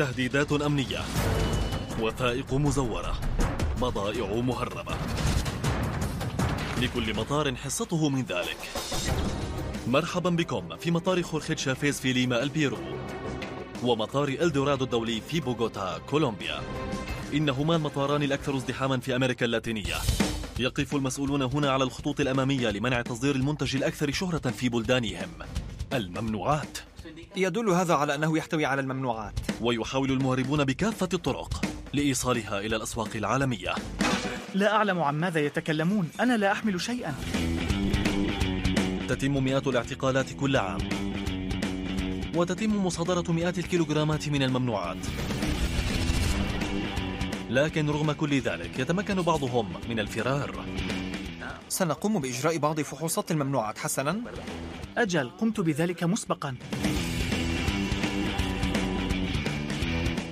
تهديدات أمنية. وثائق مزورة. بضائع مهربة. لكل مطار حصته من ذلك. مرحبا بكم في مطار خورخيت شافيز في ليما البيرو. ومطار إلدورادو الدولي في بوغوتا كولومبيا. إنهما المطاران الأكثر ازدحاما في أمريكا اللاتينية. يقف المسؤولون هنا على الخطوط الأمامية لمنع تصدير المنتج الأكثر شهرة في بلدانهم. الممنوعات. يدل هذا على أنه يحتوي على الممنوعات. ويحاول المهربون بكافة الطرق لإيصالها إلى الأسواق العالمية. لا أعلم عن ماذا يتكلمون. أنا لا أحمل شيئا. تتم مئات الاعتقالات كل عام. وتتم مصادرة مئات الكيلوغرامات من الممنوعات. لكن رغم كل ذلك يتمكن بعضهم من الفرار. سنقوم بإجراء بعض فحوصات الممنوعات. حسنا. أجل قمت بذلك مسبقا.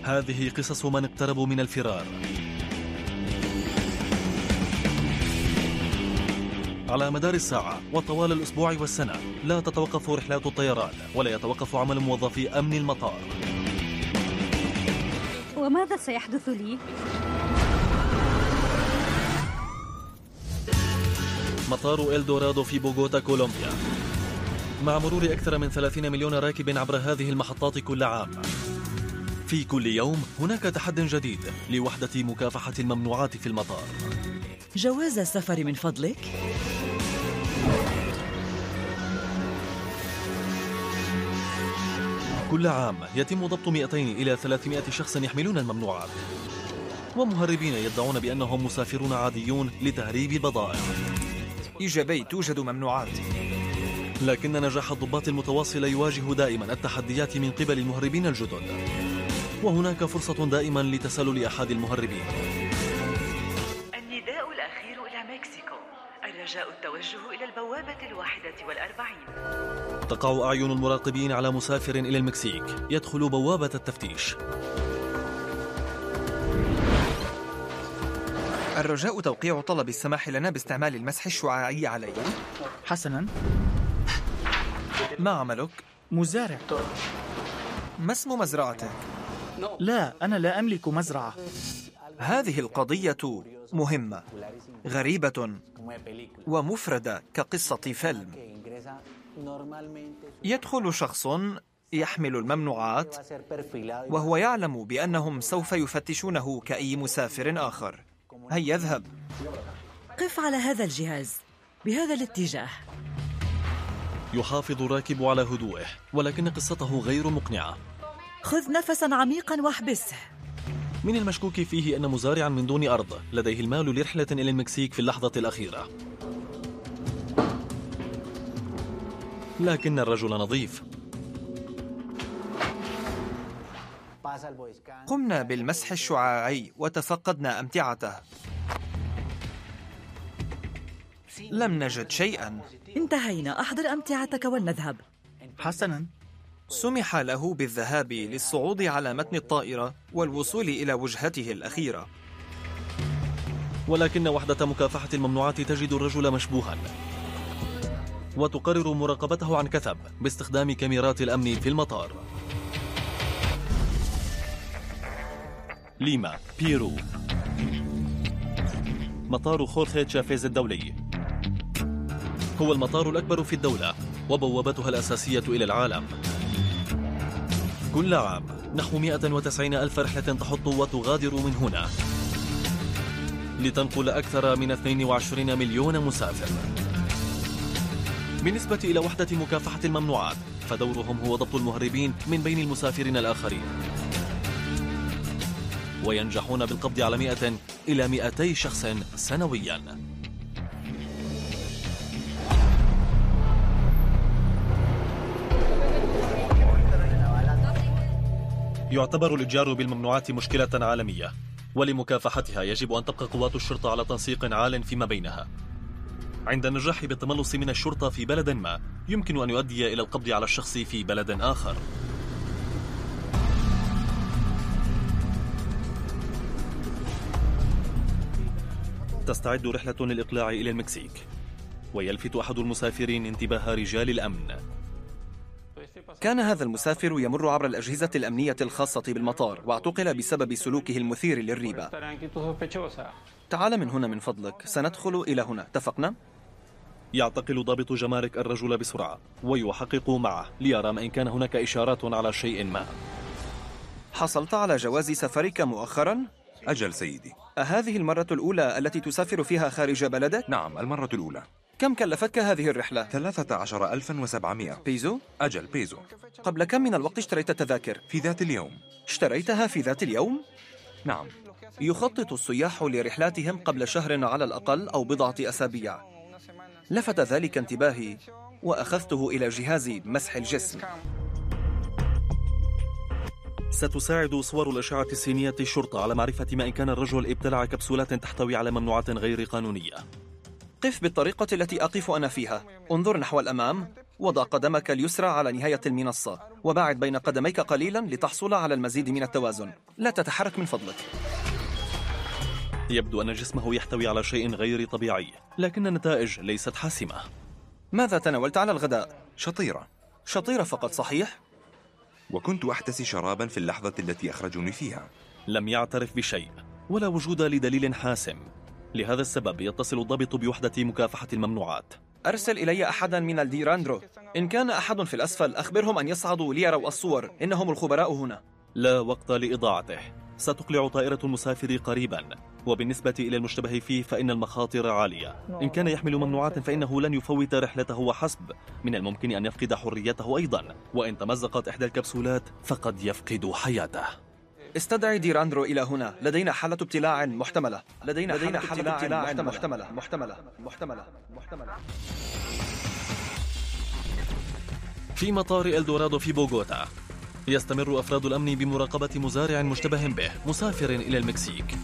هذه قصص من اقتربوا من الفرار. على مدار الساعة وطوال الأسبوع والسنة لا تتوقف رحلات الطيران ولا يتوقف عمل موظفي أمن المطار. وماذا سيحدث لي؟ مطار إلدورادو في بوغوتا كولومبيا. مع مرور أكثر من 30 مليون راكب عبر هذه المحطات كل عام. في كل يوم هناك تحد جديد لوحدة مكافحة الممنوعات في المطار. جواز السفر من فضلك؟ كل عام يتم ضبط 200 إلى 300 شخص يحملون الممنوعات ومهربين يدعون بأنهم مسافرون عاديون لتهريب البضائع إيجابي توجد ممنوعات. لكن نجاح الضباط المتواصل يواجه دائما التحديات من قبل المهربين الجدد. وهناك فرصة دائما لتسلل أحد المهربين. النداء الأخير إلى مكسيكو. الرجاء التوجه إلى البوابة الواحدة والأربعين. تقع أعين المراقبين على مسافر إلى المكسيك. يدخل بوابة التفتيش. الرجاء توقيع طلب السماح لنا باستعمال المسح الشعاعي عليه. حسنا. ما عملك؟ مزارع. ما اسم مزرعتك؟ لا أنا لا أملك مزرعة. هذه القضية مهمة غريبة ومفردة كقصة فيلم. يدخل شخص يحمل الممنوعات وهو يعلم بأنهم سوف يفتشونه كأي مسافر آخر. هيا اذهب. قف على هذا الجهاز بهذا الاتجاه. يحافظ الراكب على هدوءه ولكن قصته غير مقنعة. خذ نفسا عميقا واحبسه من المشكوك فيه أن مزارعا من دون أرض لديه المال لرحلة إلى المكسيك في اللحظة الأخيرة. لكن الرجل نظيف. قمنا بالمسح الشعاعي وتفقدنا أمتعته. لم نجد شيئا. انتهينا. أحضر أمتعتك ولنذهب. حسنا. سمح له بالذهاب للصعود على متن الطائرة والوصول إلى وجهته الأخيرة. ولكن وحدة مكافحة الممنوعات تجد الرجل مشبوها. وتقرر مراقبته عن كثب باستخدام كاميرات الأمن في المطار. ليما بيرو. مطار خورخي تشافيز الدولي. هو المطار الأكبر في الدولة وبوابتها الأساسية إلى العالم. كل عام نحو 190 ألف رحلة تحط وتغادر من هنا لتنقل أكثر من 22 مليون مسافر. بالنسبة إلى وحدة مكافحة الممنوعات فدورهم هو ضبط المهربين من بين المسافرين الآخرين. وينجحون بالقبض على 100 إلى 200 شخص سنوياً. يعتبر الإتجار بالممنوعات مشكلة عالمية ولمكافحتها يجب أن تبقى قوات الشرطة على تنسيق عال فيما بينها. عند النجاح بالتملص من الشرطة في بلد ما يمكن أن يؤدي إلى القبض على الشخص في بلد آخر. تستعد رحلة للإقلاع إلى المكسيك ويلفت أحد المسافرين انتباه رجال الأمن. كان هذا المسافر يمر عبر الأجهزة الأمنية الخاصة بالمطار واعتقل بسبب سلوكه المثير للريبة تعال من هنا من فضلك سندخل إلى هنا اتفقنا؟ يعتقل ضابط جمارك الرجل بسرعة ويحقق معه ليرى ما إن كان هناك إشارات على شيء ما حصلت على جواز سفرك مؤخرا؟ أجل سيدي أهذه المرة الأولى التي تسافر فيها خارج بلدك؟ نعم المرة الأولى كم كلفتك هذه الرحلة؟ 13700 بيزو؟ أجل بيزو قبل كم من الوقت اشتريت التذاكر؟ في ذات اليوم اشتريتها في ذات اليوم؟ نعم يخطط السياح لرحلاتهم قبل شهر على الأقل أو بضعة أسابيع لفت ذلك انتباهي وأخذته إلى جهاز مسح الجسم ستساعد صور الأشعة السينية الشرطة على معرفة ما إن كان الرجل ابتلع كبسولات تحتوي على ممنوعات غير قانونية قف بالطريقة التي أقف أنا فيها. انظر نحو الأمام. وضع قدمك اليسرى على نهاية المنصة. وباعد بين قدميك قليلا لتحصل على المزيد من التوازن. لا تتحرك من فضلك. يبدو أن جسمه يحتوي على شيء غير طبيعي لكن النتائج ليست حاسمة. ماذا تناولت على الغداء؟ شطيرة. شطيرة فقط صحيح؟ وكنت أحتسي شرابا في اللحظة التي أخرجوني فيها. لم يعترف بشيء ولا وجود لدليل حاسم. لهذا السبب يتصل الضابط بوحدة مكافحة الممنوعات. أرسل إلي أحدا من الديراندرو. إن كان أحد في الأسفل أخبرهم أن يصعدوا ليروا الصور. إنهم الخبراء هنا. لا وقت لإضاعته. ستقلع طائرة المسافر قريبا. وبالنسبة إلى المشتبه فيه فإن المخاطر عالية. إن كان يحمل ممنوعات فإنه لن يفوت رحلته وحسب. من الممكن أن يفقد حريته أيضا. وإن تمزقت إحدى الكبسولات فقد يفقد حياته. استدعي ديراندرو إلى هنا. لدينا حالة ابتلاع محتملة. لدينا, لدينا حالة ابتلاع محتملة. محتملة. محتملة. محتملة, محتملة. في مطار إلدورادو في بوغوتا يستمر أفراد الأمن بمراقبة مزارع مشتبه به مسافر إلى المكسيك.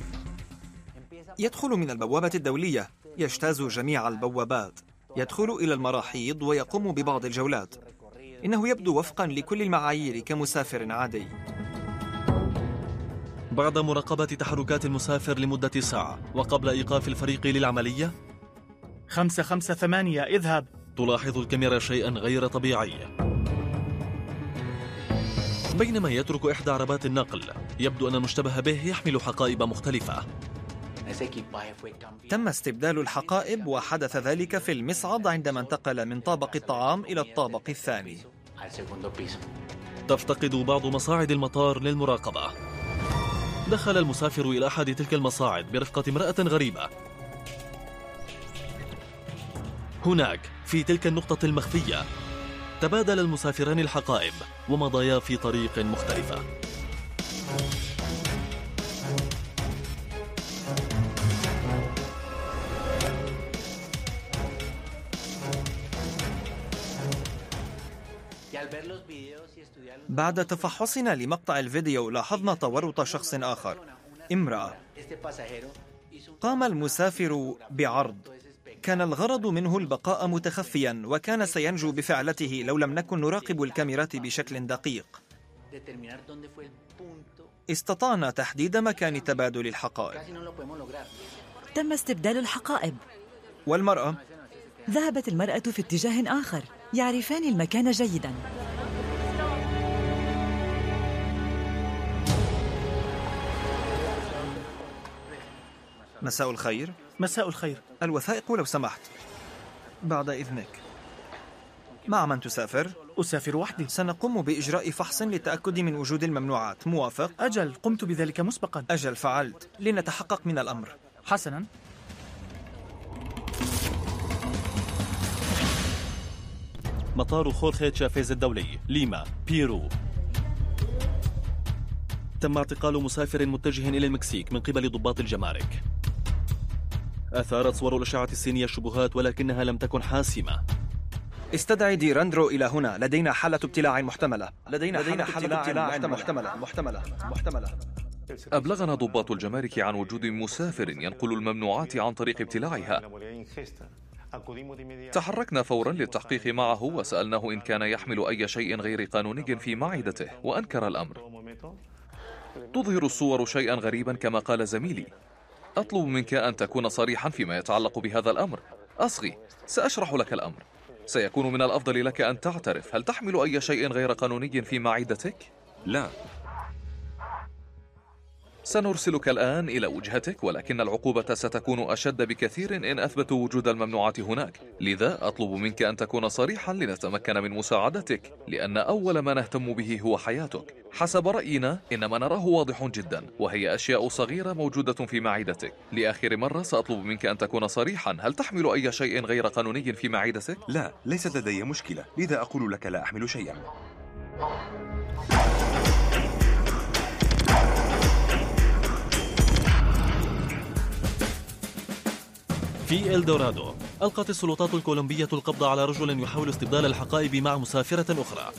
يدخل من البوابة الدولية. يجتاز جميع البوابات. يدخل إلى المراحيض ويقوم ببعض الجولات. إنه يبدو وفقا لكل المعايير كمسافر عادي. بعد مراقبة تحركات المسافر لمدة ساعة وقبل إيقاف الفريق للعملية؟ خمسة خمسة ثمانية اذهب. تلاحظ الكاميرا شيئا غير طبيعي. بينما يترك إحدى عربات النقل يبدو أن المشتبه به يحمل حقائب مختلفة. تم استبدال الحقائب وحدث ذلك في المصعد عندما انتقل من طابق الطعام إلى الطابق الثاني. تفتقد بعض مصاعد المطار للمراقبة. دخل المسافر إلى أحد تلك المصاعد برفقة امرأة غريبة. هناك في تلك النقطة المخفية تبادل المسافران الحقائب ومضيا في طريق مختلفة. بعد تفحصنا لمقطع الفيديو لاحظنا تورط شخص آخر. امرأة. قام المسافر بعرض. كان الغرض منه البقاء متخفيا وكان سينجو بفعلته لو لم نكن نراقب الكاميرات بشكل دقيق. استطعنا تحديد مكان تبادل الحقائب. تم استبدال الحقائب. والمرأة؟ ذهبت المرأة في اتجاه آخر يعرفان المكان جيدا. مساء الخير. مساء الخير. الوثائق لو سمحت. بعد إذنك. مع من تسافر؟ أسافر وحدي. سنقوم بإجراء فحص للتأكد من وجود الممنوعات. موافق؟ أجل قمت بذلك مسبقا. أجل فعلت. لنتحقق من الأمر. حسنا. مطار خورخي تشافيز الدولي ليما بيرو. تم اعتقال مسافر متجه إلى المكسيك من قبل ضباط الجمارك. أثارت صور الأشعة السينية الشبهات ولكنها لم تكن حاسمة. استدعي ديراندرو إلى هنا. لدينا حالة ابتلاع محتملة. لدينا, لدينا حالة ابتلاع محتملة. محتملة. محتملة. أبلغنا ضباط الجمارك عن وجود مسافر ينقل الممنوعات عن طريق ابتلاعها. تحركنا فورا للتحقيق معه وسألناه إن كان يحمل أي شيء غير قانوني في معدته وأنكر الأمر. تظهر الصور شيئا غريبا كما قال زميلي. أطلب منك أن تكون صريحا فيما يتعلق بهذا الأمر. أصغي سأشرح لك الأمر. سيكون من الأفضل لك أن تعترف. هل تحمل أي شيء غير قانوني في معدتك؟ لا. سنرسلك الآن إلى وجهتك ولكن العقوبة ستكون أشد بكثير إن أثبتوا وجود الممنوعات هناك. لذا أطلب منك أن تكون صريحا لنتمكن من مساعدتك لأن أول ما نهتم به هو حياتك. حسب رأينا إن ما نراه واضح جدا وهي أشياء صغيرة موجودة في معدتك. لآخر مرة سأطلب منك أن تكون صريحا. هل تحمل أي شيء غير قانوني في معدتك؟ لا ليست لدي مشكلة. لذا أقول لك لا أحمل شيئا. في إلدورادو ألقت السلطات الكولومبية القبض على رجل يحاول استبدال الحقائب مع مسافرة أخرى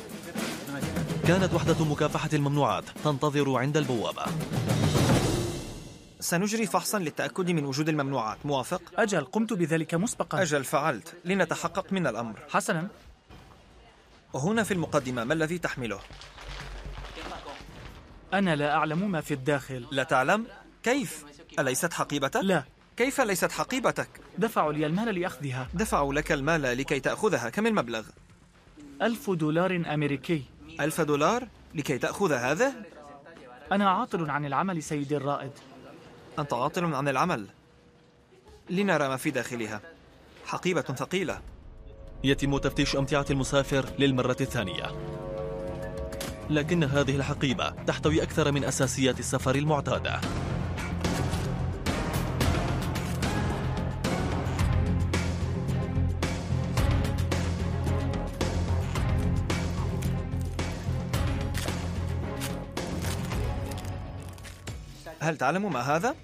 كانت وحدة مكافحة الممنوعات تنتظر عند البوابة سنجري فحصا للتأكد من وجود الممنوعات موافق؟ أجل قمت بذلك مسبقا أجل فعلت لنتحقق من الأمر حسنا هنا في المقدمة ما الذي تحمله؟ أنا لا أعلم ما في الداخل لا تعلم؟ كيف؟ أليست حقيبتك؟ لا كيف ليست حقيبتك؟ دفعوا لي المال لأخذها. دفعوا لك المال لكي تأخذها. كم المبلغ؟ ألف دولار أمريكي. ألف دولار لكي تأخذ هذا؟ أنا عاطل عن العمل سيدي الرائد. أنت عاطل عن العمل. لنرى ما في داخلها. حقيبة ثقيلة. يتم تفتيش أمتعة المسافر للمرة الثانية. لكن هذه الحقيبة تحتوي أكثر من أساسيات السفر المعتادة. هل تعلم ما هذا؟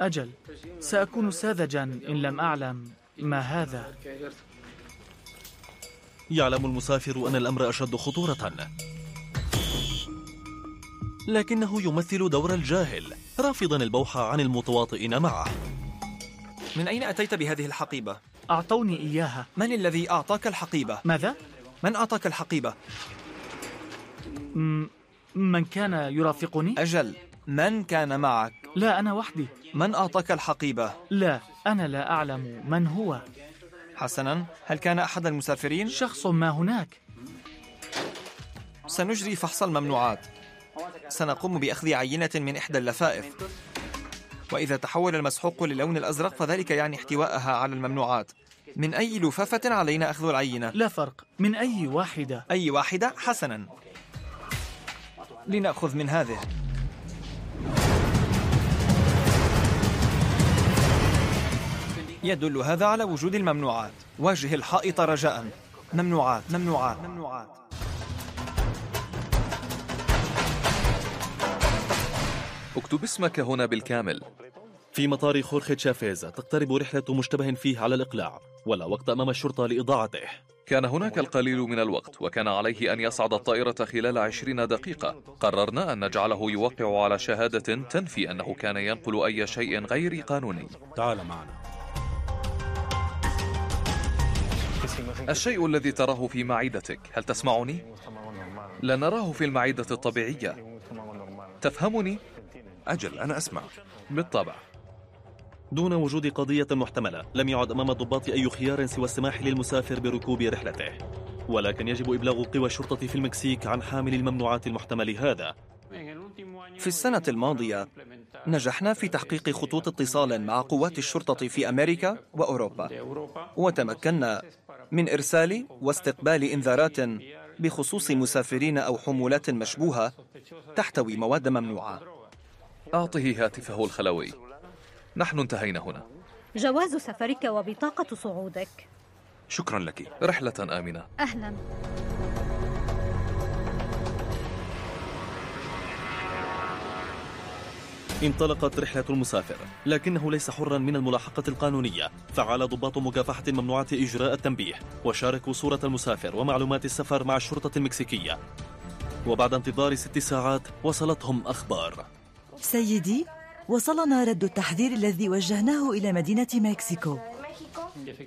أجل سأكون ساذجا إن لم أعلم ما هذا يعلم المسافر أن الأمر أشد خطورة لكنه يمثل دور الجاهل رافضا البوح عن المتواطئين معه من أين أتيت بهذه الحقيبة؟ أعطوني إياها من الذي أعطاك الحقيبة؟ ماذا؟ من أعطاك الحقيبة؟ من كان يرافقني؟ أجل من كان معك؟ لا أنا وحدي من أعطاك الحقيبة؟ لا أنا لا أعلم من هو حسنا هل كان أحد المسافرين؟ شخص ما هناك سنجري فحص الممنوعات سنقوم بأخذ عينة من إحدى اللفائف وإذا تحول المسحوق للون الأزرق فذلك يعني احتواءها على الممنوعات من أي لفافة علينا أخذ العينة؟ لا فرق من أي واحدة أي واحدة؟ حسنا لنأخذ من هذه يدل هذا على وجود الممنوعات. واجه الحائط رجاء. ممنوعات ممنوعات ممنوعات. اكتب اسمك هنا بالكامل. في مطار خورخي تشافيز تقترب رحلة مشتبه فيه على الإقلاع ولا وقت أمام الشرطة لإضاعته. كان هناك القليل من الوقت وكان عليه أن يصعد الطائرة خلال عشرين دقيقة. قررنا أن نجعله يوقع على شهادة تنفي أنه كان ينقل أي شيء غير قانوني. تعال معنا. الشيء الذي تراه في معدتك هل تسمعني؟ لا نراه في المعدة الطبيعية. تفهمني؟ أجل أنا أسمع. بالطبع. دون وجود قضية محتملة لم يعد أمام الضباط أي خيار سوى السماح للمسافر بركوب رحلته. ولكن يجب إبلاغ قوى الشرطة في المكسيك عن حامل الممنوعات المحتمل هذا. في السنة الماضية نجحنا في تحقيق خطوط اتصال مع قوات الشرطة في أمريكا وأوروبا. وتمكنا من إرسال واستقبال إنذارات بخصوص مسافرين أو حمولات مشبوهة تحتوي مواد ممنوعة. أعطه هاتفه الخلوي. نحن انتهينا هنا. جواز سفرك وبطاقة صعودك. شكرا لك. رحلة آمنة. أهلا. انطلقت رحلة المسافر لكنه ليس حرا من الملاحقة القانونية. فعل ضباط مكافحة الممنوعات إجراء التنبيه وشاركوا صورة المسافر ومعلومات السفر مع الشرطة المكسيكية. وبعد انتظار ست ساعات وصلتهم أخبار. سيدي وصلنا رد التحذير الذي وجهناه إلى مدينة مكسيكو.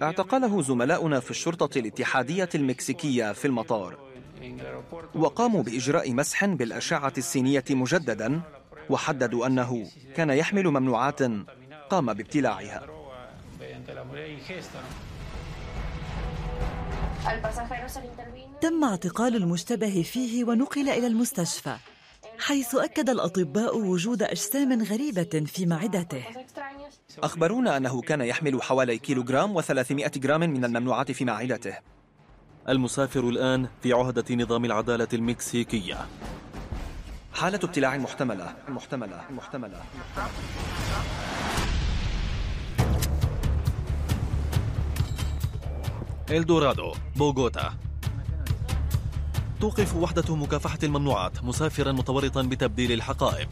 اعتقله زملاؤنا في الشرطة الاتحادية المكسيكية في المطار. وقاموا بإجراء مسح بالأشعة السينية مجددا. وحددوا أنه كان يحمل ممنوعات قام بابتلاعها. تم اعتقال المشتبه فيه ونقل إلى المستشفى حيث أكد الأطباء وجود أجسام غريبة في معدته. أخبرونا أنه كان يحمل حوالي كيلوغرام و300 جرام من الممنوعات في معدته. المسافر الآن في عهدة نظام العدالة المكسيكية. حالة ابتلاع محتملة. محتملة. محتملة. إلدورادو بوغوتا. توقف وحدة مكافحة الممنوعات مسافرا متورطا بتبديل الحقائب.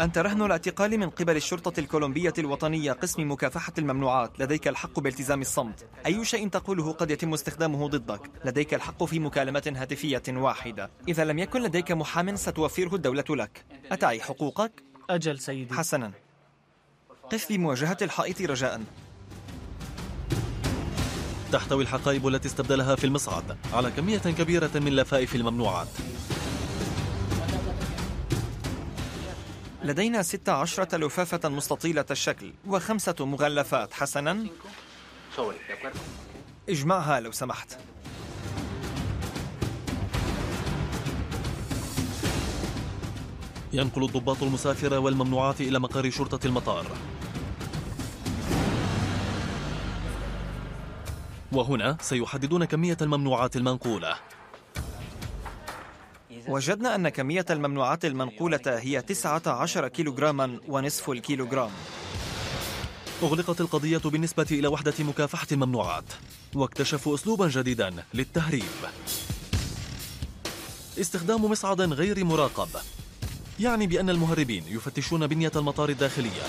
أنت رهن الاعتقال من قبل الشرطة الكولومبية الوطنية قسم مكافحة الممنوعات. لديك الحق بالتزام الصمت. أي شيء تقوله قد يتم استخدامه ضدك. لديك الحق في مكالمة هاتفية واحدة. إذا لم يكن لديك محام ستوفره الدولة لك. أتعي حقوقك؟ أجل سيدي. حسنا. قف بمواجهة الحائط رجاء. تحتوي الحقائب التي استبدلها في المصعد على كمية كبيرة من لفائف الممنوعات. لدينا ست عشرة لفافة مستطيلة الشكل وخمسة مغلفات. حسنا. اجمعها لو سمحت. ينقل الضباط المسافر والممنوعات إلى مقر شرطة المطار. وهنا سيحددون كمية الممنوعات المنقولة. وجدنا أن كمية الممنوعات المنقولة هي 19 كيلوغراما ونصف الكيلوغرام. أغلقت القضية بالنسبة إلى وحدة مكافحة الممنوعات واكتشفوا أسلوبا جديدا للتهريب. استخدام مصعد غير مراقب يعني بأن المهربين يفتشون بنية المطار الداخلية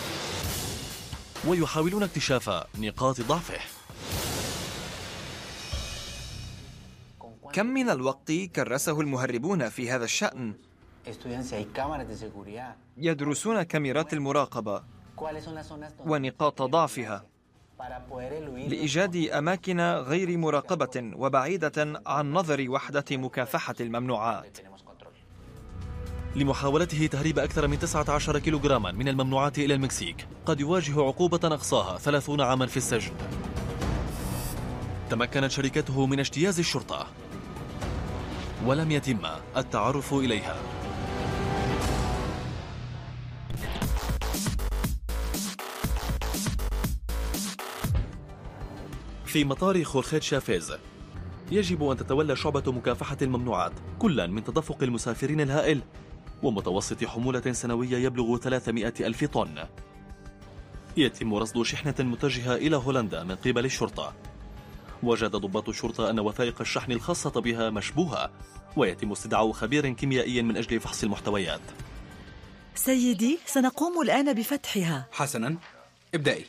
ويحاولون اكتشاف نقاط ضعفه. كم من الوقت كرسه المهربون في هذا الشأن؟ يدرسون كاميرات المراقبة ونقاط ضعفها لإيجاد أماكن غير مراقبة وبعيدة عن نظر وحدة مكافحة الممنوعات. لمحاولته تهريب أكثر من 19 كيلوغراما من الممنوعات إلى المكسيك قد يواجه عقوبة أقصاها 30 عاما في السجن. تمكنت شركته من اجتياز الشرطة. ولم يتم التعرف إليها. في مطار خورخيت شافيز يجب أن تتولى شعبة مكافحة الممنوعات كلا من تدفق المسافرين الهائل ومتوسط حمولة سنوية يبلغ 300 ألف طن. يتم رصد شحنة متجهة إلى هولندا من قبل الشرطة. وجد ضباط الشرطة أن وثائق الشحن الخاصة بها مشبوهة ويتم استدعاء خبير كيميائي من أجل فحص المحتويات. سيدي سنقوم الآن بفتحها. حسنا. ابدأي.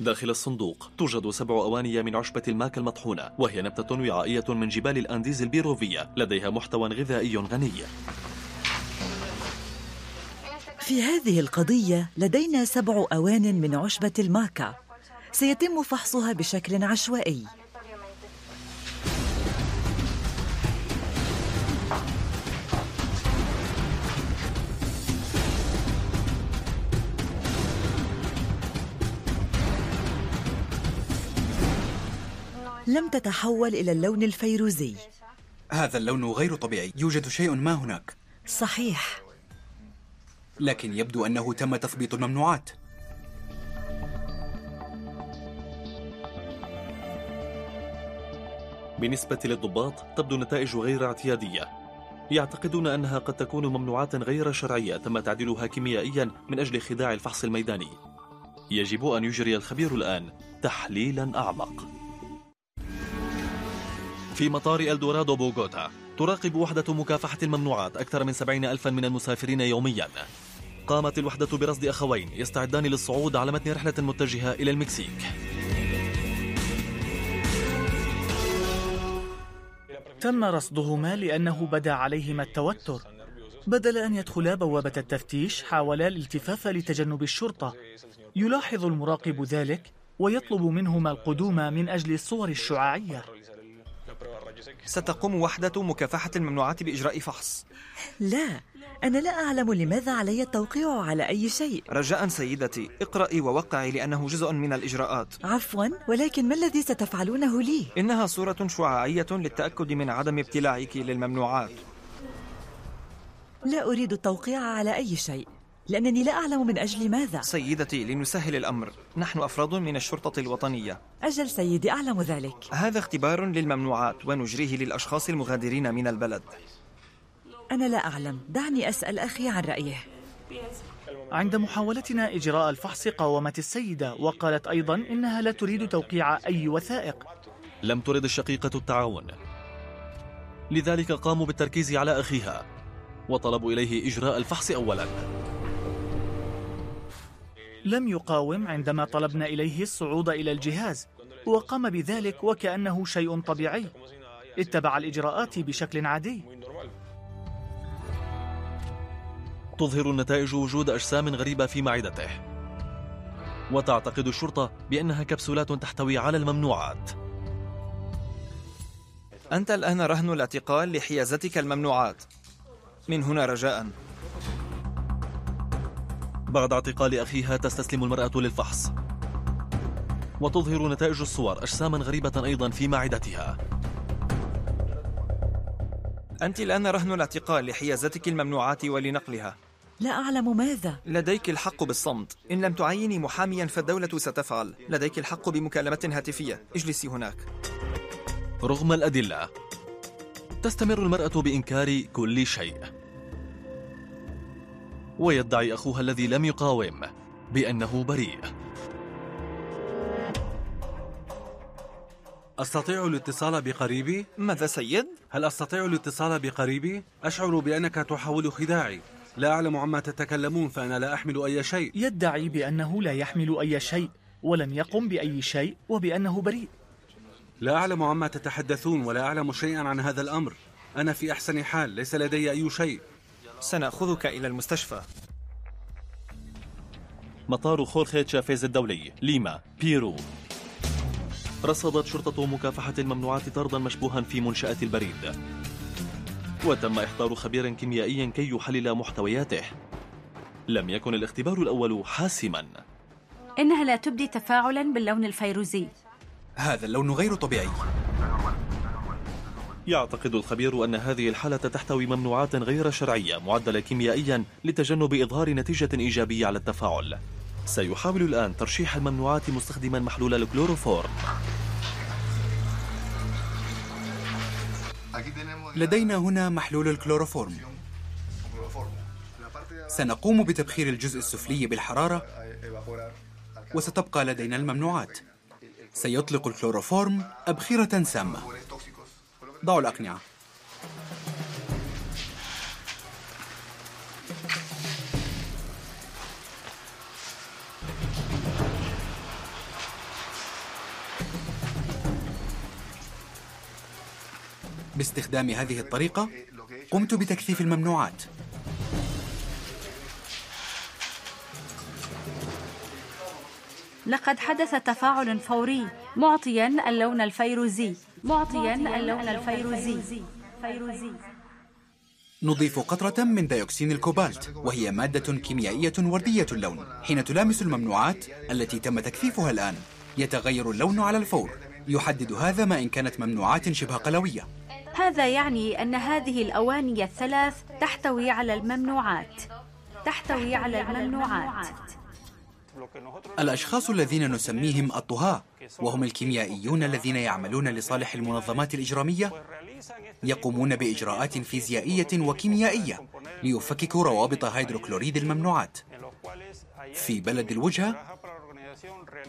داخل الصندوق توجد سبع أواني من عشبة الماك المطحونة وهي نبتة وعائية من جبال الأنديز البيروفية لديها محتوى غذائي غني. في هذه القضية لدينا سبع أوان من عشبة الماكا. سيتم فحصها بشكل عشوائي. لم تتحول إلى اللون الفيروزي. هذا اللون غير طبيعي. يوجد شيء ما هناك. صحيح. لكن يبدو أنه تم تثبيط الممنوعات. بالنسبة للضباط تبدو النتائج غير اعتيادية. يعتقدون أنها قد تكون ممنوعات غير شرعية تم تعديلها كيميائيا من أجل خداع الفحص الميداني. يجب أن يجري الخبير الآن تحليلا أعمق. في مطار الدورادو بوغوتا تراقب وحدة مكافحة الممنوعات أكثر من سبعين ألفا من المسافرين يوميا. قامت الوحدة برصد أخوين يستعدان للصعود على متن رحلة متجهة إلى المكسيك. تم رصدهما لأنه بدا عليهما التوتر. بدل أن يدخلا بوابة التفتيش حاولا الالتفاف لتجنب الشرطة. يلاحظ المراقب ذلك ويطلب منهما القدوم من أجل الصور الشعاعية. ستقوم وحدة مكافحة الممنوعات بإجراء فحص. لا أنا لا أعلم لماذا علي التوقيع على أي شيء. رجاء سيدتي اقرأي ووقعي لأنه جزء من الإجراءات. عفوا ولكن ما الذي ستفعلونه لي؟ إنها صورة شعاعية للتأكد من عدم ابتلاعك للممنوعات. لا أريد التوقيع على أي شيء. لأنني لا أعلم من أجل ماذا. سيدتي لنسهل الأمر. نحن أفراد من الشرطة الوطنية. أجل سيدي أعلم ذلك. هذا اختبار للممنوعات ونجريه للأشخاص المغادرين من البلد. أنا لا أعلم. دعني أسأل أخي عن رأيه. عند محاولتنا إجراء الفحص قاومت السيدة وقالت أيضا إنها لا تريد توقيع أي وثائق. لم ترد الشقيقة التعاون. لذلك قاموا بالتركيز على أخيها وطلبوا إليه إجراء الفحص أولا. لم يقاوم عندما طلبنا إليه الصعود إلى الجهاز وقام بذلك وكأنه شيء طبيعي. اتبع الإجراءات بشكل عادي. تظهر النتائج وجود أجسام غريبة في معدته. وتعتقد الشرطة بأنها كبسولات تحتوي على الممنوعات. أنت الآن رهن الاعتقال لحيازتك الممنوعات. من هنا رجاء. بعد اعتقال أخيها تستسلم المرأة للفحص. وتظهر نتائج الصور أجساما غريبة أيضا في معدتها. أنت الآن رهن الاعتقال لحيازتك الممنوعات ولنقلها. لا أعلم ماذا. لديك الحق بالصمت. إن لم تعيني محاميا فالدولة ستفعل. لديك الحق بمكالمة هاتفية. اجلسي هناك. رغم الأدلة تستمر المرأة بإنكار كل شيء. ويدعي أخوها الذي لم يقاوم بأنه بريء أستطيع الاتصال بقريبي؟ ماذا سيد؟ هل أستطيع الاتصال بقريبي؟ أشعر بأنك تحاول خداعي لا أعلم عما تتكلمون فأنا لا أحمل أي شيء يدعي بأنه لا يحمل أي شيء ولم يقم بأي شيء وبأنه بريء لا أعلم عما تتحدثون ولا أعلم شيئا عن هذا الأمر أنا في أحسن حال ليس لدي أي شيء سنأخذك إلى المستشفى. مطار خورخي تشافيز الدولي ليما بيرو. رصدت شرطة مكافحة الممنوعات طردا مشبوها في منشأة البريد. وتم إحضار خبير كيميائي كي يحلل محتوياته. لم يكن الاختبار الأول حاسما. إنها لا تبدي تفاعلا باللون الفيروزي. هذا اللون غير طبيعي. يعتقد الخبير أن هذه الحالة تحتوي ممنوعات غير شرعية معدلة كيميائيا لتجنب إظهار نتيجة إيجابية على التفاعل. سيحاول الآن ترشيح الممنوعات مستخدما محلول الكلوروفورم لدينا هنا محلول الكلوروفورم. سنقوم بتبخير الجزء السفلي بالحرارة وستبقى لدينا الممنوعات. سيطلق الكلوروفورم أبخرة سامة. ضعوا الأقنعة. باستخدام هذه الطريقة قمت بتكثيف الممنوعات. لقد حدث تفاعل فوري معطيا اللون الفيروزي معطيا اللون الفيروزي. فيروزي نضيف قطرة من ديوكسين الكوبالت وهي مادة كيميائية وردية اللون حين تلامس الممنوعات التي تم تكثيفها الآن. يتغير اللون على الفور يحدد هذا ما إن كانت ممنوعات شبه قلوية. هذا يعني أن هذه الأواني الثلاث تحتوي على الممنوعات. تحتوي على الممنوعات. الأشخاص الذين نسميهم الطهاة وهم الكيميائيون الذين يعملون لصالح المنظمات الإجرامية يقومون بإجراءات فيزيائية وكيميائية ليفككوا روابط هيدروكلوريد الممنوعات. في بلد الوجهة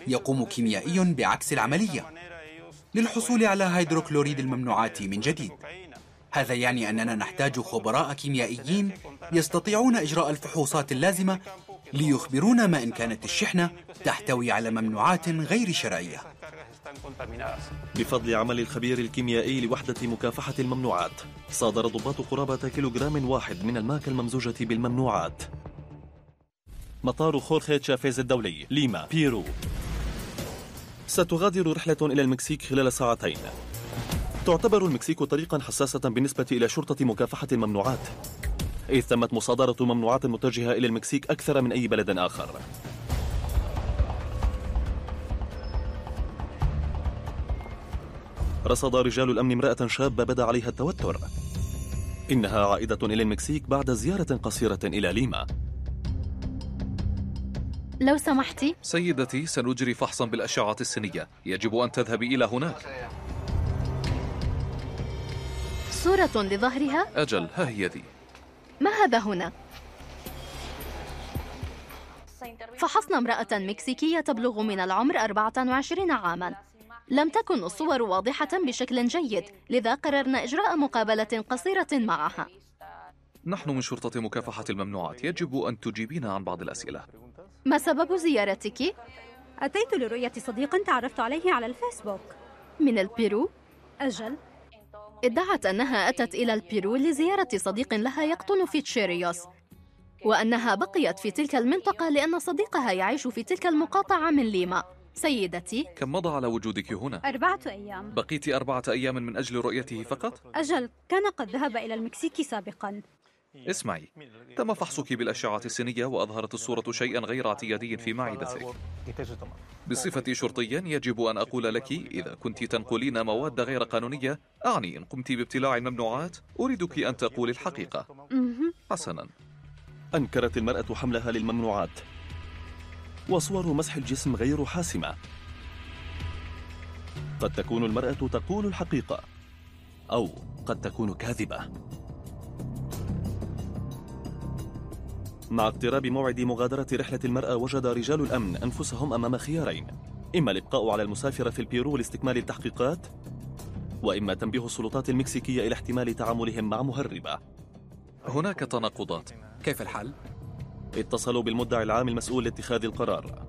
يقوم كيميائي بعكس العملية للحصول على هيدروكلوريد الممنوعات من جديد. هذا يعني أننا نحتاج خبراء كيميائيين يستطيعون إجراء الفحوصات اللازمة ليخبرونا ما إن كانت الشحنة تحتوي على ممنوعات غير شرعية. بفضل عمل الخبير الكيميائي لوحدة مكافحة الممنوعات صادر ضباط قرابة كيلوغرام واحد من الماكة الممزوجة بالممنوعات. مطار خورخي تشافيز الدولي ليما بيرو. ستغادر رحلة إلى المكسيك خلال ساعتين. تعتبر المكسيك طريقا حساسة بالنسبة إلى شرطة مكافحة الممنوعات. إذ تمت مصادرة ممنوعات متجهة إلى المكسيك أكثر من أي بلد آخر. رصد رجال الأمن امرأة شابة بدا عليها التوتر. إنها عائدة إلى المكسيك بعد زيارة قصيرة إلى ليما. لو سمحتي. سيدتي سنجري فحصا بالأشعة السينية يجب أن تذهبي إلى هناك. صورة لظهرها. أجل ها هي ذي ما هذا هنا؟ فحصنا امرأة مكسيكية تبلغ من العمر 24 عاما لم تكن الصور واضحة بشكل جيد لذا قررنا إجراء مقابلة قصيرة معها نحن من شرطة مكافحة الممنوعات يجب أن تجيبينا عن بعض الأسئلة ما سبب زيارتك؟ أتيت لرؤية صديق تعرفت عليه على الفيسبوك من البيرو؟ أجل ادعت أنها أتت إلى البيرو لزيارة صديق لها يقطن في تشيريوس وأنها بقيت في تلك المنطقة لأن صديقها يعيش في تلك المقاطعة من ليما سيدتي كم مضى على وجودك هنا؟ أربعة أيام بقيت أربعة أيام من أجل رؤيته فقط؟ أجل كان قد ذهب إلى المكسيك سابقا اسمعي تم فحصك بالأشعة السينية وأظهرت الصورة شيئا غير اعتيادي في معدتك بصفتي شرطيا يجب أن أقول لك إذا كنت تنقلين مواد غير قانونية أعني إن قمت بابتلاع الممنوعات أريدك أن تقولي الحقيقة. حسنا. أنكرت المرأة حملها للممنوعات. وصور مسح الجسم غير حاسمة. قد تكون المرأة تقول الحقيقة أو قد تكون كاذبة. مع اقتراب موعد مغادرة رحلة المرأة وجد رجال الأمن أنفسهم أمام خيارين. إما الإبقاء على المسافرة في البيرو لاستكمال التحقيقات وإما تنبيه السلطات المكسيكية إلى احتمال تعاملهم مع مهربة. هناك تناقضات. كيف الحل؟ اتصلوا بالمدعي العام المسؤول لاتخاذ القرار.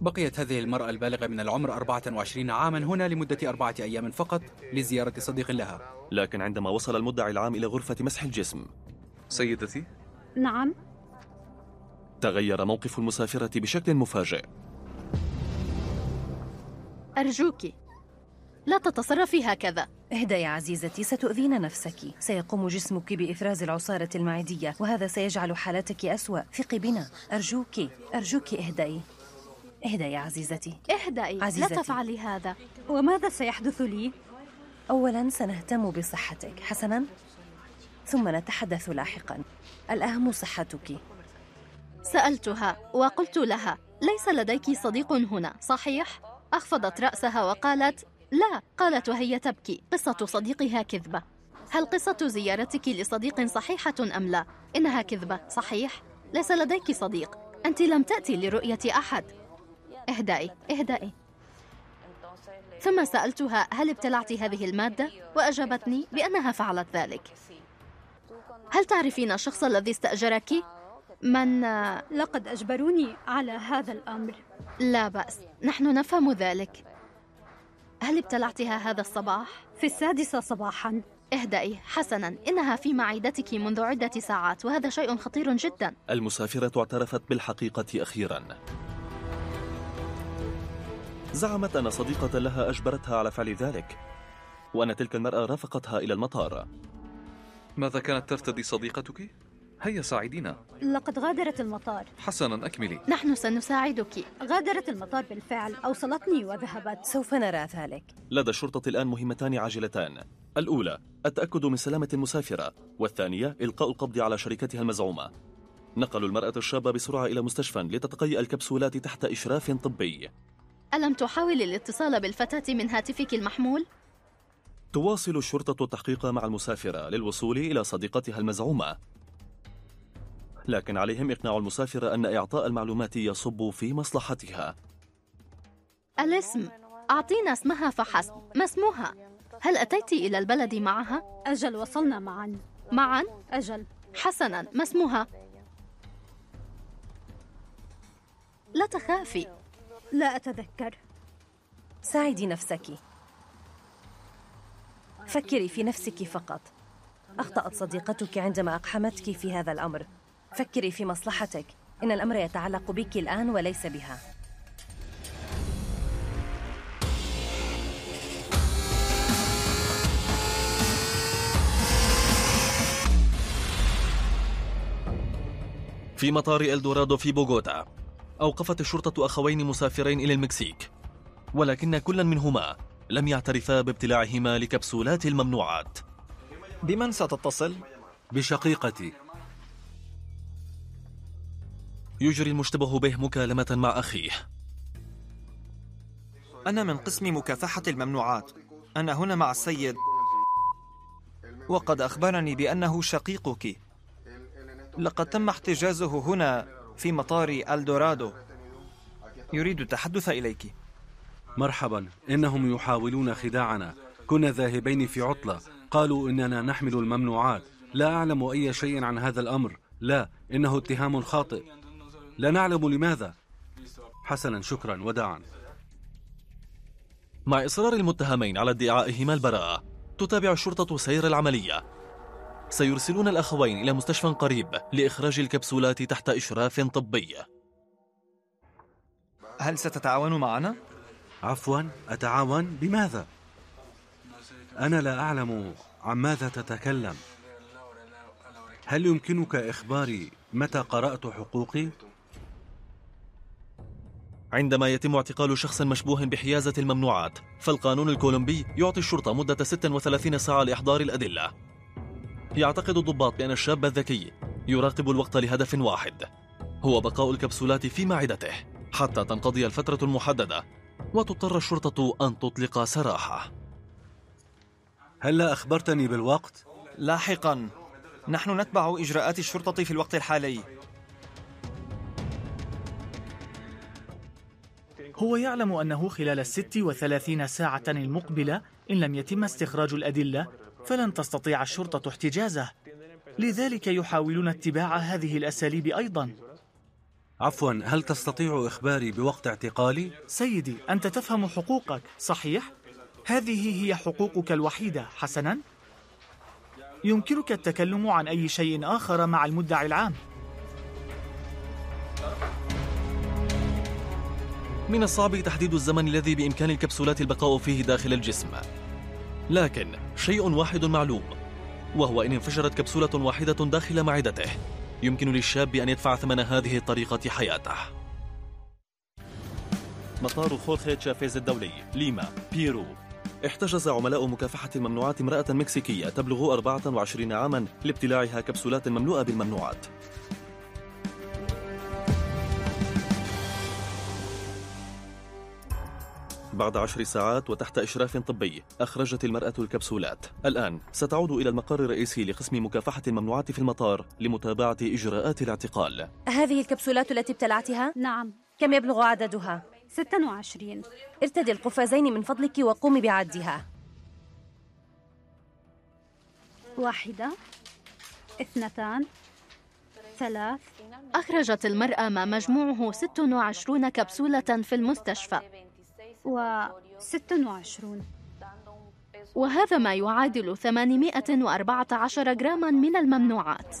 بقيت هذه المرأة البالغة من العمر 24 عاما هنا لمدة أربعة أيام فقط لزيارة صديق لها. لكن عندما وصل المدعي العام إلى غرفة مسح الجسم. سيدتي نعم. تغير موقف المسافرة بشكل مفاجئ. أرجوك. لا تتصرفي هكذا. إهدى يا عزيزتي ستؤذين نفسك. سيقوم جسمك بإفراز العصارة المعدية وهذا سيجعل حالتك أسوأ. ثقي بنا. أرجوك. أرجوك إهدئي. اهدى يا عزيزتي. إهدئي. عزيزتي. لا تفعلي هذا. وماذا سيحدث لي؟ أولا سنهتم بصحتك. حسنا. ثم نتحدث لاحقا. الأهم صحتك. سألتها وقلت لها ليس لديك صديق هنا صحيح؟ أخفضت رأسها وقالت لا. قالت وهي تبكي. قصة صديقها كذبة. هل قصة زيارتك لصديق صحيحة أم لا؟ إنها كذبة صحيح؟ ليس لديك صديق. أنت لم تأتي لرؤية أحد. اهدئي اهدئي ثم سألتها هل ابتلعت هذه المادة؟ وأجابتني بأنها فعلت ذلك. هل تعرفين الشخص الذي استأجرك؟ من لقد أجبروني على هذا الأمر. لا بأس نحن نفهم ذلك. هل ابتلعتها هذا الصباح؟ في السادسة صباحا. اهدئي حسنا إنها في معدتك منذ عدة ساعات وهذا شيء خطير جدا. المسافرة اعترفت بالحقيقة أخيرا. زعمت أن صديقة لها أجبرتها على فعل ذلك وأن تلك المرأة رافقتها إلى المطار. ماذا كانت ترتدي صديقتك؟ هيا ساعدينا. لقد غادرت المطار. حسنا أكملي. نحن سنساعدك. غادرت المطار بالفعل. أوصلتني وذهبت. سوف نرى ذلك. لدى الشرطة الآن مهمتان عاجلتان. الأولى التأكد من سلامة المسافرة. والثانية إلقاء القبض على شركتها المزعومة. نقلوا المرأة الشابة بسرعة إلى مستشفى لتتقيأ الكبسولات تحت إشراف طبي. ألم تحاول الاتصال بالفتاة من هاتفك المحمول؟ تواصل الشرطة التحقيق مع المسافرة للوصول إلى صديقتها المزعومة. لكن عليهم إقناع المسافرة أن إعطاء المعلومات يصب في مصلحتها. الاسم. أعطينا اسمها فحسب. ما اسمها؟ هل أتيت إلى البلد معها؟ أجل وصلنا معا. معا؟ أجل. حسنا. ما اسمها؟ لا تخافي. لا أتذكر. ساعدي نفسك. فكري في نفسك فقط. أخطأت صديقتك عندما أقحمتك في هذا الأمر. فكري في مصلحتك. إن الأمر يتعلق بك الآن وليس بها. في مطار إلدورادو في بوغوتا أوقفت الشرطة أخوين مسافرين إلى المكسيك ولكن كلا منهما لم يعترفا بابتلاعهما لكبسولات الممنوعات. بمن ستتصل؟ بشقيقتي. يجري المشتبه به مكالمة مع أخيه. أنا من قسم مكافحة الممنوعات. أنا هنا مع السيد. وقد أخبرني بأنه شقيقك. لقد تم احتجازه هنا في مطار الدورادو. يريد التحدث إليك. مرحبا. إنهم يحاولون خداعنا. كنا ذاهبين في عطلة. قالوا إننا نحمل الممنوعات. لا أعلم أي شيء عن هذا الأمر. لا إنه اتهام خاطئ. لا نعلم لماذا. حسنا شكرا وداعا. مع إصرار المتهمين على ادعائهما البراءة تتابع الشرطة سير العملية. سيرسلون الأخوين إلى مستشفى قريب لإخراج الكبسولات تحت إشراف طبي. هل ستتعاون معنا؟ عفوا أتعاون بماذا؟ أنا لا أعلم عن ماذا تتكلم هل يمكنك إخباري متى قرأت حقوقي؟ عندما يتم اعتقال شخص مشبوه بحيازة الممنوعات فالقانون الكولومبي يعطي الشرطة مدة 36 ساعة لإحضار الأدلة يعتقد الضباط بأن الشاب الذكي يراقب الوقت لهدف واحد هو بقاء الكبسولات في معدته حتى تنقضي الفترة المحددة وتضطر الشرطة أن تطلق سراحة. هل لا أخبرتني بالوقت؟ لاحقا. نحن نتبع إجراءات الشرطة في الوقت الحالي. هو يعلم أنه خلال الست وثلاثين ساعة المقبلة إن لم يتم استخراج الأدلة فلن تستطيع الشرطة احتجازه. لذلك يحاولون اتباع هذه الأساليب أيضا. عفوا هل تستطيع إخباري بوقت اعتقالي؟ سيدي أنت تفهم حقوقك صحيح؟ هذه هي حقوقك الوحيدة حسنا؟ يمكنك التكلم عن أي شيء آخر مع المدعي العام من الصعب تحديد الزمن الذي بإمكان الكبسولات البقاء فيه داخل الجسم لكن شيء واحد معلوم وهو إن انفجرت كبسولة واحدة داخل معدته يمكن للشاب أن يدفع ثمن هذه الطريقة حياته. مطار خورخي تشافيز الدولي ليما بيرو. احتجز عملاء مكافحة الممنوعات امرأة مكسيكية تبلغ 24 عاما لابتلاعها كبسولات مملوءة بالممنوعات. بعد عشر ساعات وتحت إشراف طبي أخرجت المرأة الكبسولات. الآن ستعود إلى المقر الرئيسي لقسم مكافحة الممنوعات في المطار لمتابعة إجراءات الاعتقال. هذه الكبسولات التي ابتلعتها؟ نعم. كم يبلغ عددها؟ 26 ارتدي القفازين من فضلك وقومي بعدها. واحدة اثنتان ثلاث. أخرجت المرأة ما مجموعه 26 كبسولة في المستشفى. و 26 وهذا ما يعادل 814 جراما من الممنوعات.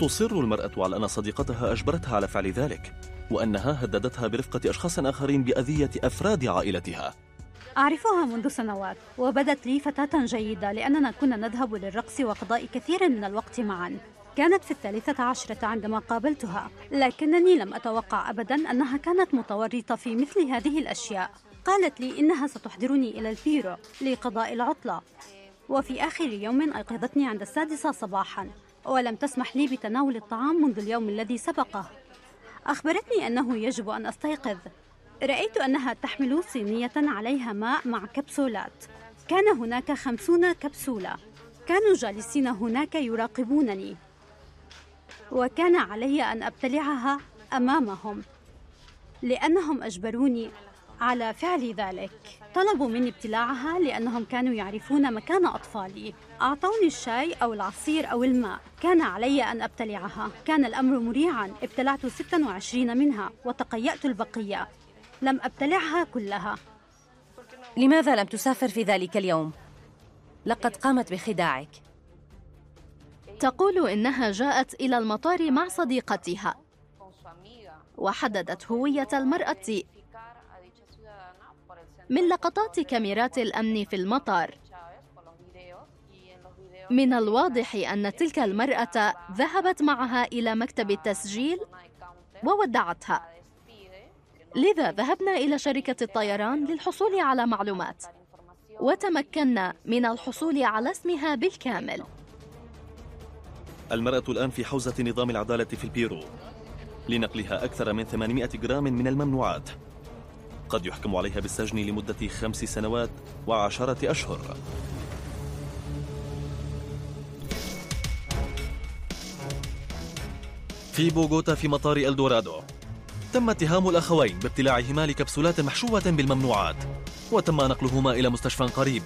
تصر المرأة على أن صديقتها أجبرتها على فعل ذلك وأنها هددتها برفقة أشخاص آخرين بأذية أفراد عائلتها. أعرفها منذ سنوات وبدت لي فتاة جيدة لأننا كنا نذهب للرقص وقضاء كثير من الوقت معا. كانت في الثالثة عشرة عندما قابلتها لكنني لم أتوقع أبدا أنها كانت متورطة في مثل هذه الأشياء. قالت لي إنها ستحضرني إلى البيرو لقضاء العطلة. وفي آخر يوم أيقظتني عند السادسة صباحا ولم تسمح لي بتناول الطعام منذ اليوم الذي سبقه. أخبرتني أنه يجب أن أستيقظ. رأيت أنها تحمل صينية عليها ماء مع كبسولات. كان هناك خمسون كبسولة. كانوا جالسين هناك يراقبونني. وكان علي أن أبتلعها أمامهم لأنهم أجبروني على فعل ذلك. طلبوا مني ابتلاعها لأنهم كانوا يعرفون مكان أطفالي. أعطوني الشاي أو العصير أو الماء. كان علي أن أبتلعها. كان الأمر مريعا. ابتلعت 26 منها وتقيأت البقية. لم أبتلعها كلها. لماذا لم تسافر في ذلك اليوم؟ لقد قامت بخداعك. تقول إنها جاءت إلى المطار مع صديقتها. وحددت هوية المرأة من لقطات كاميرات الأمن في المطار. من الواضح أن تلك المرأة ذهبت معها إلى مكتب التسجيل وودعتها. لذا ذهبنا إلى شركة الطيران للحصول على معلومات وتمكنا من الحصول على اسمها بالكامل. المرأة الآن في حوزة نظام العدالة في البيرو. لنقلها أكثر من 800 جرام من الممنوعات. قد يحكم عليها بالسجن لمدة خمس سنوات وعشرة أشهر. في بوغوتا في مطار الدورادو تم اتهام الأخوين بابتلاعهما لكبسولات محشوة بالممنوعات وتم نقلهما إلى مستشفى قريب.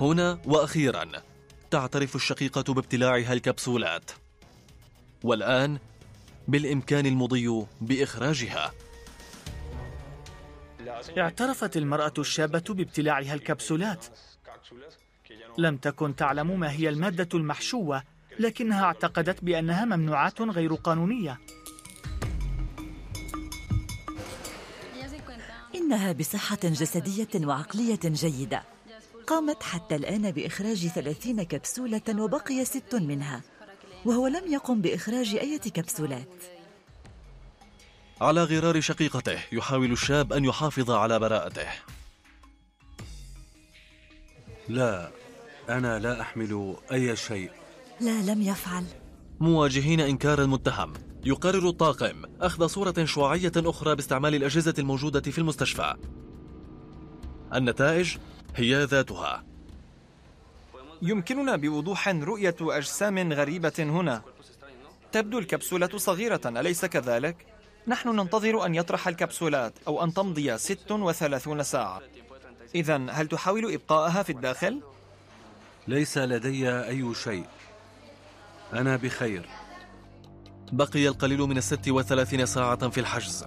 هنا وأخيرا تعترف الشقيقة بابتلاعها الكبسولات والآن بالإمكان المضي بإخراجها. اعترفت المرأة الشابة بابتلاعها الكبسولات لم تكن تعلم ما هي المادة المحشوة لكنها اعتقدت بأنها ممنوعات غير قانونية. إنها بصحة جسدية وعقلية جيدة. قامت حتى الآن بإخراج ثلاثين كبسولة وبقي ست منها وهو لم يقم بإخراج أي كبسولات. على غرار شقيقته يحاول الشاب أن يحافظ على براءته. لا أنا لا أحمل أي شيء. لا لم يفعل. مواجهين إنكار المتهم. يقرر الطاقم أخذ صورة شعاعية أخرى باستعمال الأجهزة الموجودة في المستشفى. النتائج؟ هي ذاتها. يمكننا بوضوح رؤية أجسام غريبة هنا. تبدو الكبسولة صغيرة أليس كذلك؟ نحن ننتظر أن يطرح الكبسولات أو أن تمضي 36 ساعة. إذا هل تحاول إبقاءها في الداخل؟ ليس لدي أي شيء. أنا بخير. بقي القليل من الست وثلاثين ساعة في الحجز.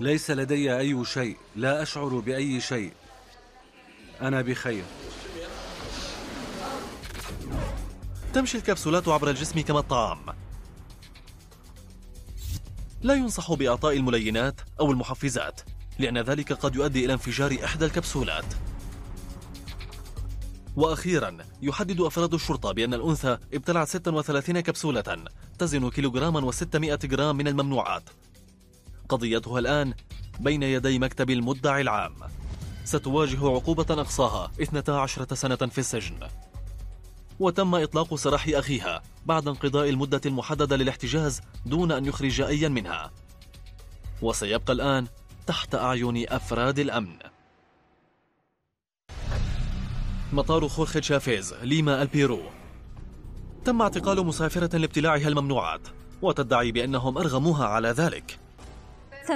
ليس لدي أي شيء. لا أشعر بأي شيء. أنا بخير. تمشي الكبسولات عبر الجسم كما الطعام. لا ينصح بإعطاء الملينات أو المحفزات لأن ذلك قد يؤدي إلى انفجار إحدى الكبسولات. وأخيرا يحدد أفراد الشرطة بأن الأنثى ابتلعت 36 كبسولة تزن كيلوغراما و600 جرام من الممنوعات. قضيتها الآن بين يدي مكتب المدعي العام. ستواجه عقوبة أقصاها 12 سنة في السجن. وتم إطلاق سراح أخيها بعد انقضاء المدة المحددة للاحتجاز دون أن يخرج أيا منها. وسيبقى الآن تحت أعين أفراد الأمن. مطار خورخي شافيز ليما البيرو. تم اعتقال مسافرة لابتلاعها الممنوعات وتدعي بأنهم أرغموها على ذلك.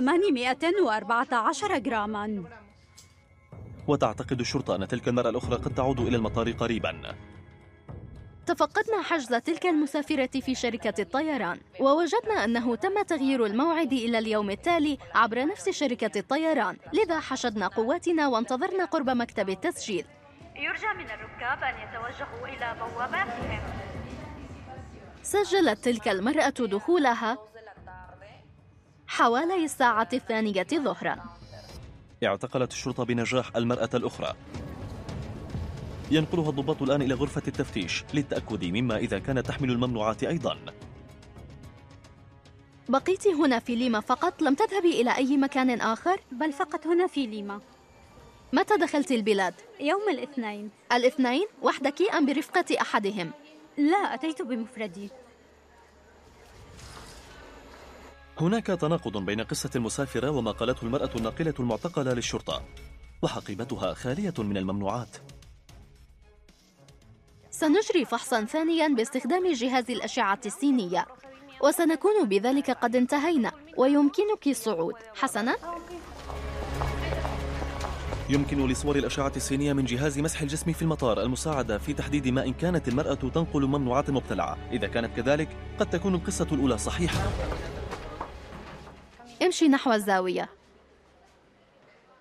814 جراما. وتعتقد الشرطة أن تلك المرأة الأخرى قد تعود إلى المطار قريبا. تفقدنا حجز تلك المسافرة في شركة الطيران ووجدنا أنه تم تغيير الموعد إلى اليوم التالي عبر نفس شركة الطيران لذا حشدنا قواتنا وانتظرنا قرب مكتب التسجيل. يرجى من الركاب أن يتوجهوا إلى بواباتهم. سجلت تلك المرأة دخولها حوالي الساعة الثانية ظهرا اعتقلت الشرطة بنجاح المرأة الأخرى. ينقلها الضباط الآن إلى غرفة التفتيش للتأكد مما إذا كانت تحمل الممنوعات أيضا. بقيت هنا في ليما فقط؟ لم تذهبي إلى أي مكان آخر؟ بل فقط هنا في ليما. متى دخلت البلاد؟ يوم الاثنين. الاثنين؟ وحدك أم برفقة أحدهم؟ لا أتيت بمفردي. هناك تناقض بين قصة المسافرة وما قالته المرأة الناقلة المعتقلة للشرطة وحقيبتها خالية من الممنوعات. سنجري فحصا ثانيا باستخدام جهاز الأشعة السينية وسنكون بذلك قد انتهينا ويمكنك الصعود. حسنا؟ يمكن لصور الأشعة السينية من جهاز مسح الجسم في المطار المساعدة في تحديد ما إن كانت المرأة تنقل ممنوعات مبتلعة. إذا كانت كذلك قد تكون القصة الأولى صحيحة. امشي نحو الزاوية.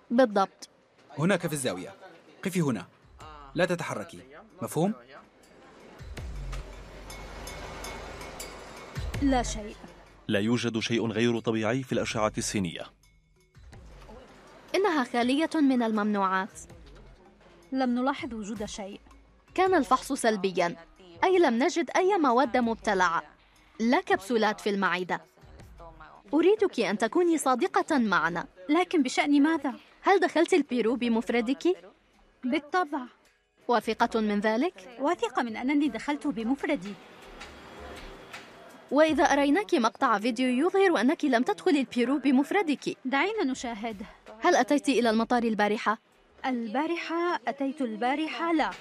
بالضبط. هناك في الزاوية. قفي هنا. لا تتحركي. مفهوم؟ لا شيء. لا يوجد شيء غير طبيعي في الأشعة السينية. إنها خالية من الممنوعات. لم نلاحظ وجود شيء. كان الفحص سلبيا. أي لم نجد أي مواد مبتلعة. لا كبسولات في المعدة. أريدك أن تكوني صادقة معنا. لكن بشأن ماذا؟ هل دخلت البيرو بمفردك؟ بالطبع. واثقة من ذلك؟ واثقة من أنني دخلت بمفردي. وإذا أريناك مقطع فيديو يظهر أنك لم تدخلي البيرو بمفردك. دعينا نشاهد. هل أتيت إلى المطار البارحة؟ البارحة؟ أتيت البارحة؟ لا.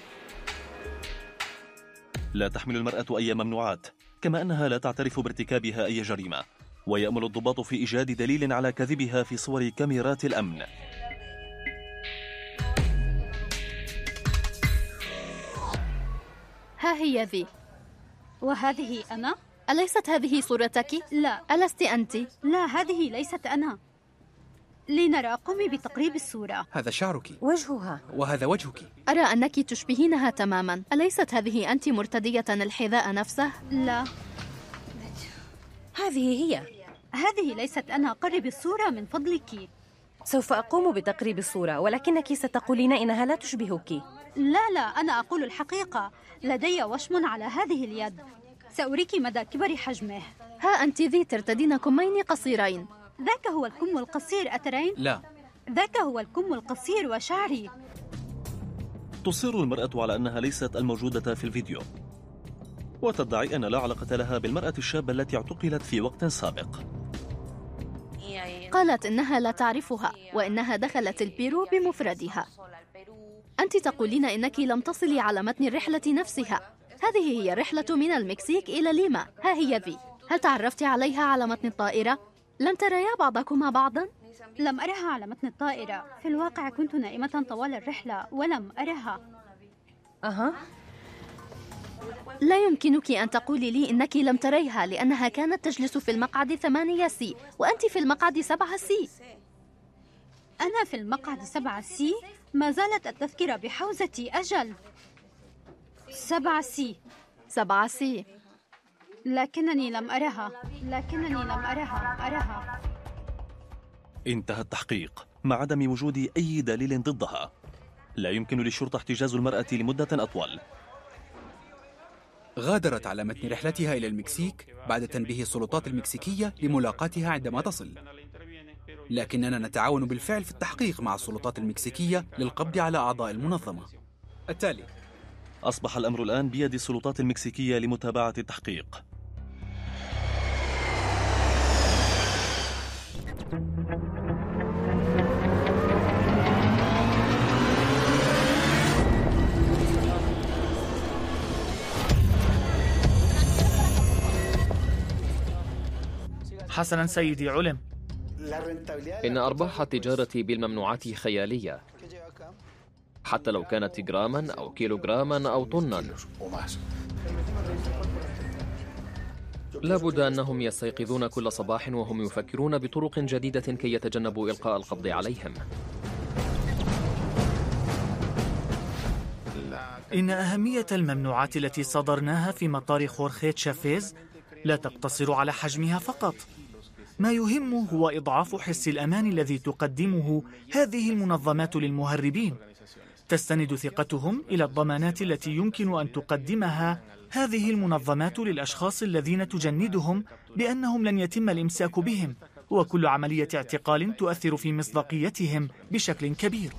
لا تحمل المرأة أي ممنوعات كما أنها لا تعترف بارتكابها أي جريمة. ويأمل الضباط في إيجاد دليل على كذبها في صور كاميرات الأمن. ها هي ذي. وهذه أنا؟ أليست هذه صورتك؟ لا. ألست أنت؟ لا هذه ليست أنا. لنرى قومي بتقريب الصورة. هذا شعرك. وجهها. وهذا وجهك. أرى أنك تشبهينها تماما. أليست هذه أنت مرتدية الحذاء نفسه؟ لا. هذه هي. هذه ليست أنا. قرب الصورة من فضلك. سوف أقوم بتقريب الصورة ولكنك ستقولين إنها لا تشبهك. لا لا أنا أقول الحقيقة. لدي وشم على هذه اليد. سأريك مدى كبر حجمه. ها أنت ذي ترتدين كمين قصيرين. ذاك هو الكم القصير أترين؟ لا. ذاك هو الكم القصير وشعري. تصر المرأة على أنها ليست الموجودة في الفيديو. وتدعي أن لا علاقة لها بالمرأة الشابة التي اعتقلت في وقت سابق. قالت إنها لا تعرفها وإنها دخلت البيرو بمفردها. أنت تقولين إنك لم تصلي على متن الرحلة نفسها. هذه هي الرحلة من المكسيك إلى ليما. ها هي ذي هل تعرفت عليها على متن الطائرة؟ لم تريا بعضكما بعضا؟ لم أرها على متن الطائرة. في الواقع كنت نائمة طوال الرحلة ولم أرها. أها. لا يمكنك أن تقولي لي إنك لم تريها لأنها كانت تجلس في المقعد ثمانية C وأنت في المقعد سبعة سي. أنا في المقعد سبعة سي؟ ما زالت التذكرة بحوزتي. أجل. سبعة سي. سبعة سي. لكنني لم أرها. لكنني لم أرها. أرها. انتهى التحقيق مع عدم وجود أي دليل ضدها. لا يمكن للشرطة احتجاز المرأة لمدة أطول. غادرت على متن رحلتها إلى المكسيك بعد تنبيه السلطات المكسيكية لملاقاتها عندما تصل. لكننا نتعاون بالفعل في التحقيق مع السلطات المكسيكية للقبض على أعضاء المنظمة. التالي. أصبح الأمر الآن بيد السلطات المكسيكية لمتابعة التحقيق. حسنا سيدي علم. إن أرباح التجارة بالممنوعات خيالية. حتى لو كانت جراما أو كيلوغراما أو طنا. لابد أنهم يستيقظون كل صباح وهم يفكرون بطرق جديدة كي يتجنبوا إلقاء القبض عليهم. إن أهمية الممنوعات التي صدرناها في مطار خورخيت شافيز لا تقتصر على حجمها فقط. ما يهم هو إضعاف حس الأمان الذي تقدمه هذه المنظمات للمهربين. تستند ثقتهم إلى الضمانات التي يمكن أن تقدمها هذه المنظمات للأشخاص الذين تجندهم بأنهم لن يتم الإمساك بهم وكل عملية اعتقال تؤثر في مصداقيتهم بشكل كبير.